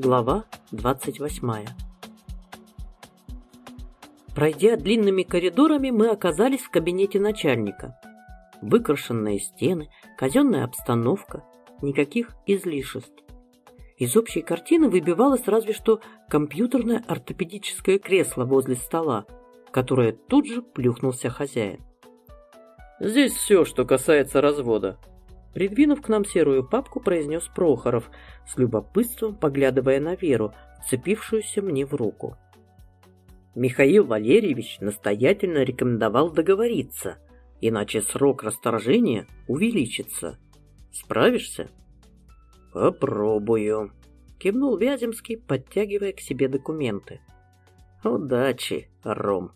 Глава 28 Пройдя длинными коридорами, мы оказались в кабинете начальника. Выкрашенные стены, казенная обстановка, никаких излишеств. Из общей картины выбивалось разве что компьютерное ортопедическое кресло возле стола, в которое тут же плюхнулся хозяин. «Здесь все, что касается развода», Придвинув к нам серую папку, произнес Прохоров, с любопытством поглядывая на Веру, цепившуюся мне в руку. Михаил Валерьевич настоятельно рекомендовал договориться, иначе срок расторжения увеличится. Справишься? Попробую, кивнул Вяземский, подтягивая к себе документы. Удачи, Ром.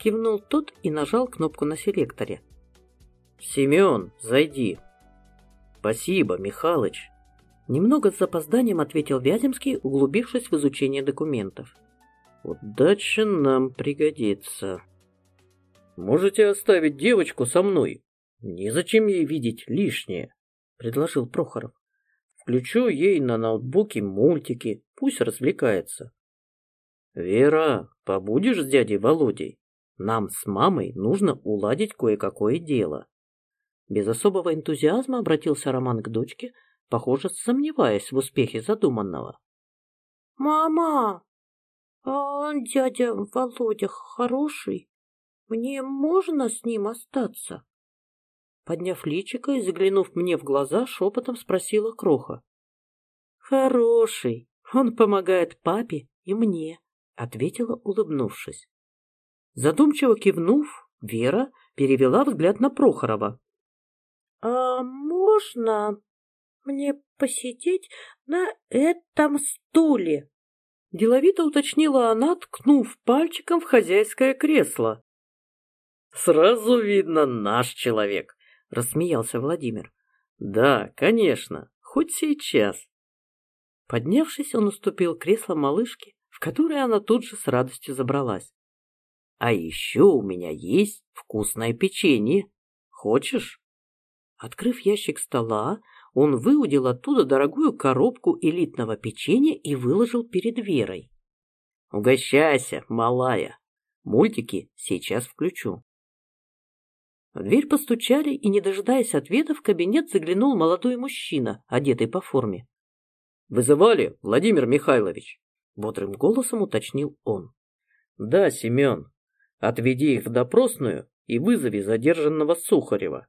Кивнул тот и нажал кнопку на селекторе. Семен, зайди, «Спасибо, Михалыч», — немного с запозданием ответил Вяземский, углубившись в изучение документов. «Удача нам пригодится». «Можете оставить девочку со мной. Незачем ей видеть лишнее», — предложил Прохоров. «Включу ей на ноутбуке мультики, пусть развлекается». «Вера, побудешь с дядей Володей? Нам с мамой нужно уладить кое-какое дело». Без особого энтузиазма обратился Роман к дочке, похоже, сомневаясь в успехе задуманного. «Мама, а дядя Володя хороший? Мне можно с ним остаться?» Подняв личико и заглянув мне в глаза, шепотом спросила Кроха. «Хороший, он помогает папе и мне», — ответила, улыбнувшись. Задумчиво кивнув, Вера перевела взгляд на Прохорова, «А можно мне посидеть на этом стуле?» Деловито уточнила она, ткнув пальчиком в хозяйское кресло. «Сразу видно наш человек», — рассмеялся Владимир. «Да, конечно, хоть сейчас». Поднявшись, он уступил кресло малышке, в которое она тут же с радостью забралась. «А еще у меня есть вкусное печенье. Хочешь?» Открыв ящик стола, он выудил оттуда дорогую коробку элитного печенья и выложил перед Верой. «Угощайся, малая. Мультики сейчас включу». В дверь постучали, и, не дожидаясь ответа, в кабинет заглянул молодой мужчина, одетый по форме. «Вызывали, Владимир Михайлович?» — бодрым голосом уточнил он. «Да, Семен. Отведи их в допросную и вызови задержанного Сухарева.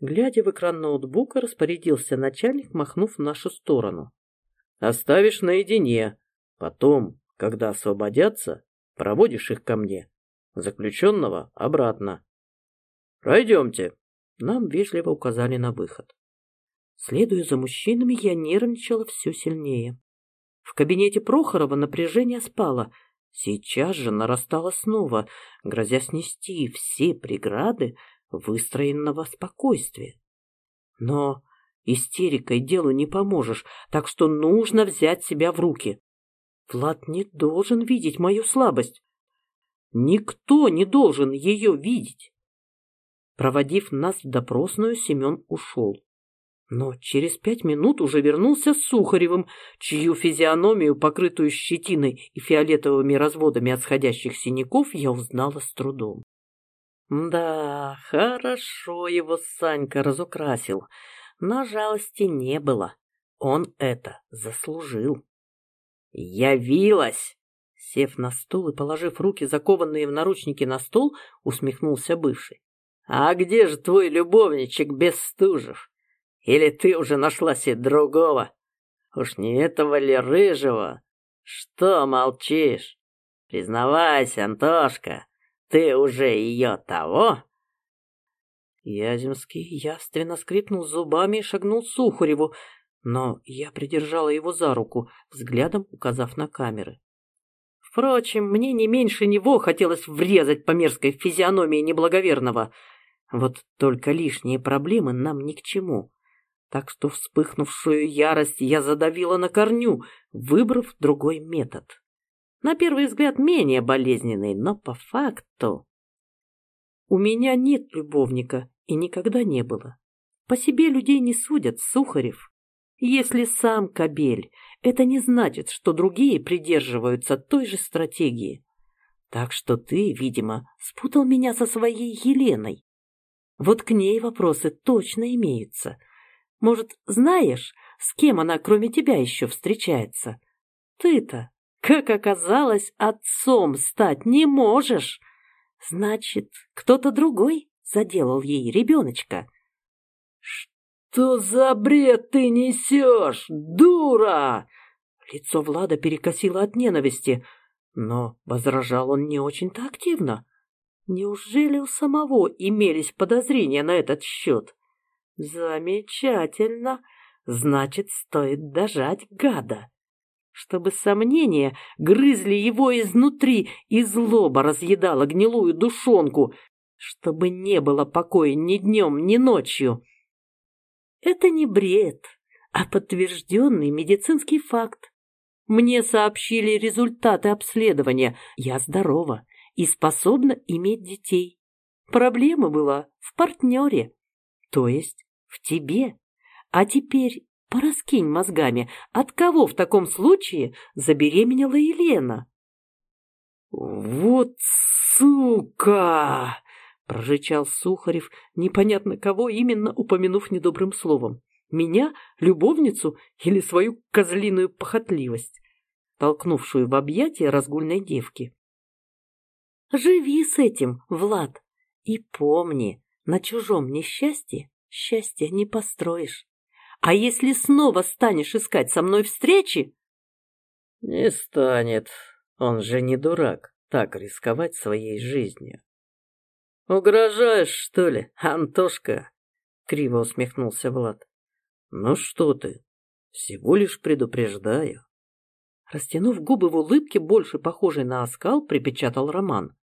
Глядя в экран ноутбука, распорядился начальник, махнув в нашу сторону. «Оставишь наедине. Потом, когда освободятся, проводишь их ко мне. Заключенного обратно. Пройдемте». Нам вежливо указали на выход. Следуя за мужчинами, я нервничала все сильнее. В кабинете Прохорова напряжение спало. Сейчас же нарастало снова, грозя снести все преграды, выстроенного спокойствия. Но истерикой делу не поможешь, так что нужно взять себя в руки. Влад не должен видеть мою слабость. Никто не должен ее видеть. Проводив нас в допросную, Семен ушел. Но через пять минут уже вернулся с Сухаревым, чью физиономию, покрытую щетиной и фиолетовыми разводами от сходящих синяков, я узнала с трудом. Да, хорошо его Санька разукрасил, но жалости не было. Он это заслужил. «Явилась!» Сев на стул и положив руки, закованные в наручники, на стол, усмехнулся бывший. «А где же твой любовничек Бестужев? Или ты уже нашла себе другого? Уж не этого ли рыжего? Что молчишь? Признавайся, Антошка, ты уже ее того?» Яземский явственно скрипнул зубами и шагнул Сухареву, но я придержала его за руку, взглядом указав на камеры. Впрочем, мне не меньше него хотелось врезать по мерзкой физиономии неблаговерного. Вот только лишние проблемы нам ни к чему. Так что вспыхнувшую ярость я задавила на корню, выбрав другой метод на первый взгляд менее болезненный, но по факту... У меня нет любовника и никогда не было. По себе людей не судят, Сухарев. Если сам кобель, это не значит, что другие придерживаются той же стратегии. Так что ты, видимо, спутал меня со своей Еленой. Вот к ней вопросы точно имеются. Может, знаешь, с кем она кроме тебя еще встречается? Ты-то, как оказалось, отцом стать не можешь. Значит, кто-то другой заделал ей ребеночка. «Что за бред ты несешь, дура?» Лицо Влада перекосило от ненависти, но возражал он не очень-то активно. Неужели у самого имелись подозрения на этот счет? Замечательно. Значит, стоит дожать гада. Чтобы сомнения грызли его изнутри и злоба разъедала гнилую душонку, чтобы не было покоя ни днем, ни ночью. Это не бред, а подтвержденный медицинский факт. Мне сообщили результаты обследования. Я здорова и способна иметь детей. Проблема была в партнере, то есть в тебе. А теперь пораскинь мозгами, от кого в таком случае забеременела Елена? «Вот сука!» — прорычал Сухарев, непонятно кого именно упомянув недобрым словом. Меня, любовницу или свою козлиную похотливость, толкнувшую в объятия разгульной девки. Живи с этим, Влад, и помни, на чужом несчастье счастья не построишь. А если снова станешь искать со мной встречи... Не станет. Он же не дурак так рисковать своей жизнью. «Угрожаешь, что ли, Антошка?» — криво усмехнулся Влад. «Ну что ты, всего лишь предупреждаю». Растянув губы в улыбке, больше похожей на оскал, припечатал Роман.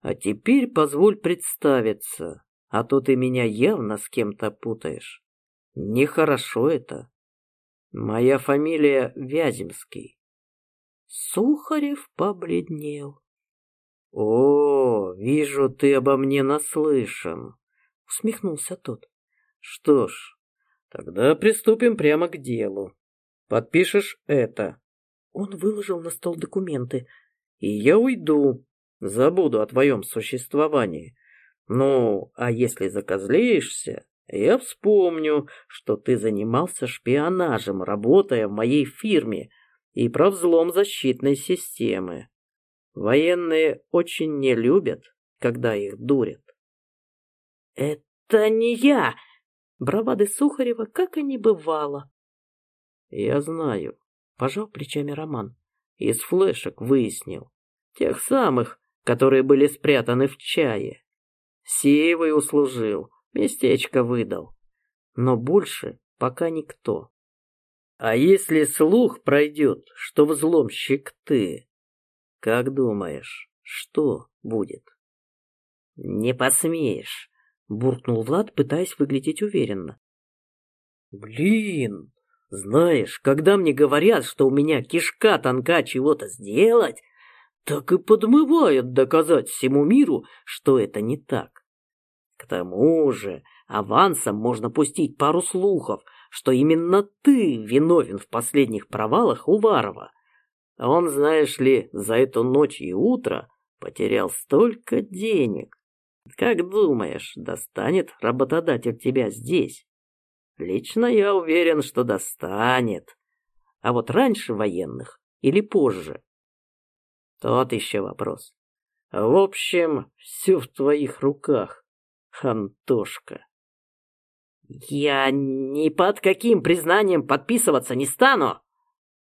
«А теперь позволь представиться, а то ты меня явно с кем-то путаешь. Нехорошо это. Моя фамилия Вяземский». Сухарев побледнел. «О, вижу, ты обо мне наслышан», — усмехнулся тот. «Что ж, тогда приступим прямо к делу. Подпишешь это». Он выложил на стол документы. «И я уйду, забуду о твоем существовании. Ну, а если закозлеешься, я вспомню, что ты занимался шпионажем, работая в моей фирме, и про взлом защитной системы. Военные очень не любят, когда их дурят. «Это не я!» Бравады Сухарева как и не бывало. «Я знаю», — пожал плечами Роман. «Из флешек выяснил. Тех самых, которые были спрятаны в чае. Сеевый услужил, местечко выдал. Но больше пока никто. А если слух пройдет, что взломщик ты, как думаешь, что будет? Не посмеешь, буркнул Влад, пытаясь выглядеть уверенно. Блин, знаешь, когда мне говорят, что у меня кишка тонка чего-то сделать, так и подмывает доказать всему миру, что это не так. К тому же авансом можно пустить пару слухов, что именно ты виновен в последних провалах Уварова. А он, знаешь ли, за эту ночь и утро потерял столько денег. Как думаешь, достанет работодатель тебя здесь? Лично я уверен, что достанет. А вот раньше военных или позже? Тот еще вопрос. В общем, все в твоих руках, Антошка. Я ни под каким признанием подписываться не стану.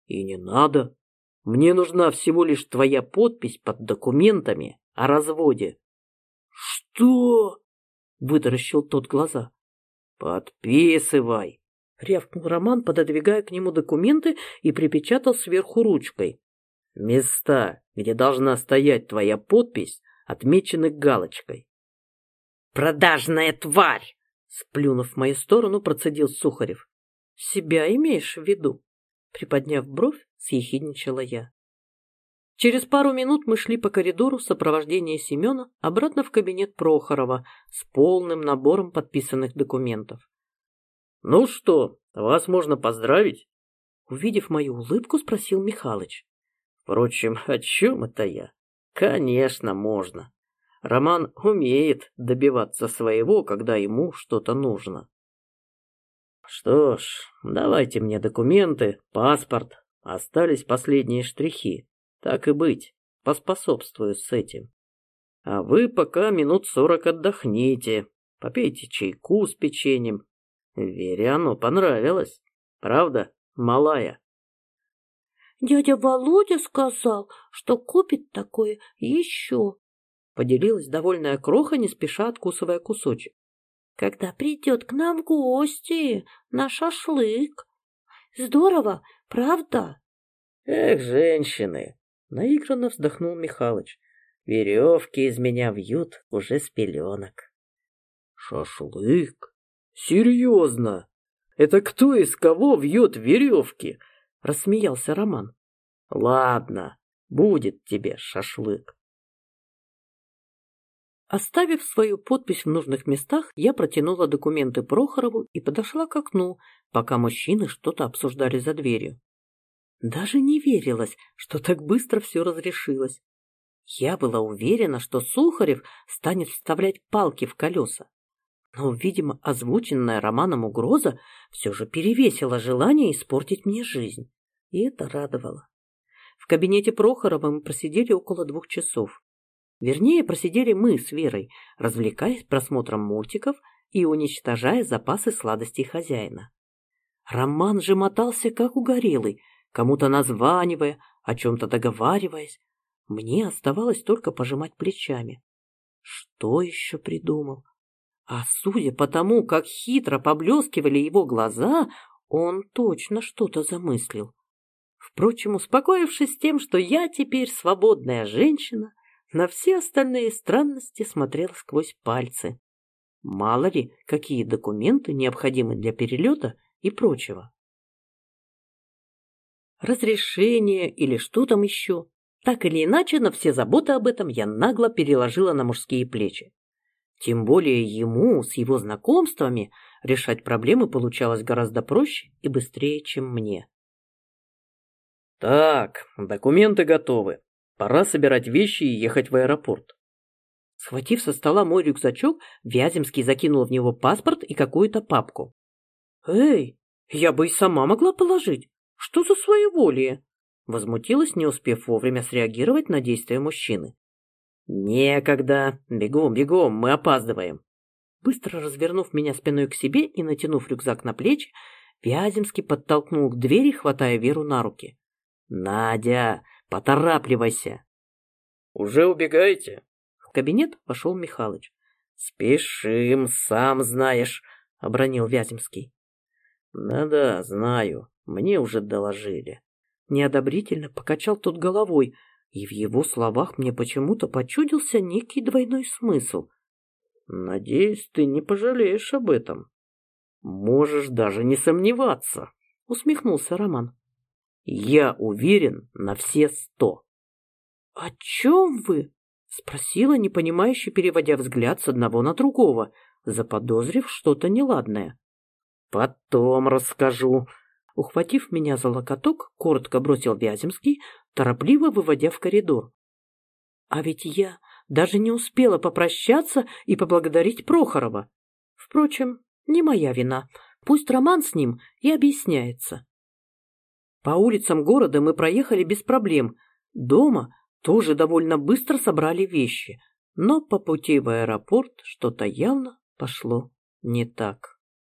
И не надо. Мне нужна всего лишь твоя подпись под документами о разводе. Что? Вытаращил тот глаза. Подписывай. Рявкнул Роман, пододвигая к нему документы и припечатал сверху ручкой. Места, где должна стоять твоя подпись, отмечены галочкой. «Продажная тварь!» Сплюнув в мою сторону, процедил Сухарев. «Себя имеешь в виду?» Приподняв бровь, съехидничала я. Через пару минут мы шли по коридору в сопровождении Семена обратно в кабинет Прохорова с полным набором подписанных документов. «Ну что, Вас можно поздравить? Увидев мою улыбку, спросил Михалыч. Впрочем, о чем это я? Конечно, можно. Роман умеет добиваться своего, когда ему что-то нужно. Что ж, давайте мне документы, паспорт. Остались последние штрихи. Так и быть, поспособствую с этим. А вы пока минут сорок отдохните, попейте чайку с печеньем. Вере оно понравилось. Правда, малая? Дядя Володя сказал, что купит такое еще. Поделилась довольная кроха, не спеша откусывая кусочек. Когда придет к нам гости на шашлык. Здорово, правда? Эх, женщины! Наигранно вздохнул Михалыч. Веревки из меня вьют уже с пеленок. Шашлык? Серьезно? Это кто из кого вьет веревки? Рассмеялся Роман. Ладно, будет тебе шашлык. Оставив свою подпись в нужных местах, я протянула документы Прохорову и подошла к окну, пока мужчины что-то обсуждали за дверью. Даже не верилось, что так быстро все разрешилось. Я была уверена, что Сухарев станет вставлять палки в колеса. Но, видимо, озвученная романом угроза все же перевесила желание испортить мне жизнь. И это радовало. В кабинете Прохорова мы просидели около двух часов. Вернее, просидели мы с Верой, развлекаясь просмотром мультиков и уничтожая запасы сладостей хозяина. Роман же мотался, как угорелый, кому-то названивая, о чем-то договариваясь. Мне оставалось только пожимать плечами. Что еще придумал? А судя по тому, как хитро поблескивали его глаза, он точно что-то замыслил. Впрочем, успокоившись тем, что я теперь свободная женщина, на все остальные странности смотрел сквозь пальцы. Мало ли, какие документы необходимы для перелета и прочего. Разрешение или что там еще. Так или иначе, но все заботы об этом я нагло переложила на мужские плечи. Тем более ему с его знакомствами решать проблемы получалось гораздо проще и быстрее, чем мне. «Так, документы готовы. Пора собирать вещи и ехать в аэропорт. Схватив со стола мой рюкзачок, Вяземский закинул в него паспорт и какую-то папку. «Эй, я бы и сама могла положить. Что за своеволие?» Возмутилась, не успев вовремя среагировать на действия мужчины. «Некогда. Бегом, бегом, мы опаздываем». Быстро развернув меня спиной к себе и натянув рюкзак на плечи, Вяземский подтолкнул к двери, хватая Веру на руки. «Надя, Поторапливайся. Уже убегаете? В кабинет вошел Михалыч. Спешим, сам знаешь, обронил Вяземский. Да-да, знаю, мне уже доложили. Неодобрительно покачал тот головой, и в его словах мне почему-то почудился некий двойной смысл. Надеюсь, ты не пожалеешь об этом. Можешь даже не сомневаться, усмехнулся Роман. Я уверен на все сто. — О чем вы? — спросила, непонимающе переводя взгляд с одного на другого, заподозрив что-то неладное. — Потом расскажу. Ухватив меня за локоток, коротко бросил Вяземский, торопливо выводя в коридор. А ведь я даже не успела попрощаться и поблагодарить Прохорова. Впрочем, не моя вина. Пусть Роман с ним и объясняется. По улицам города мы проехали без проблем. Дома тоже довольно быстро собрали вещи. Но по пути в аэропорт что-то явно пошло не так.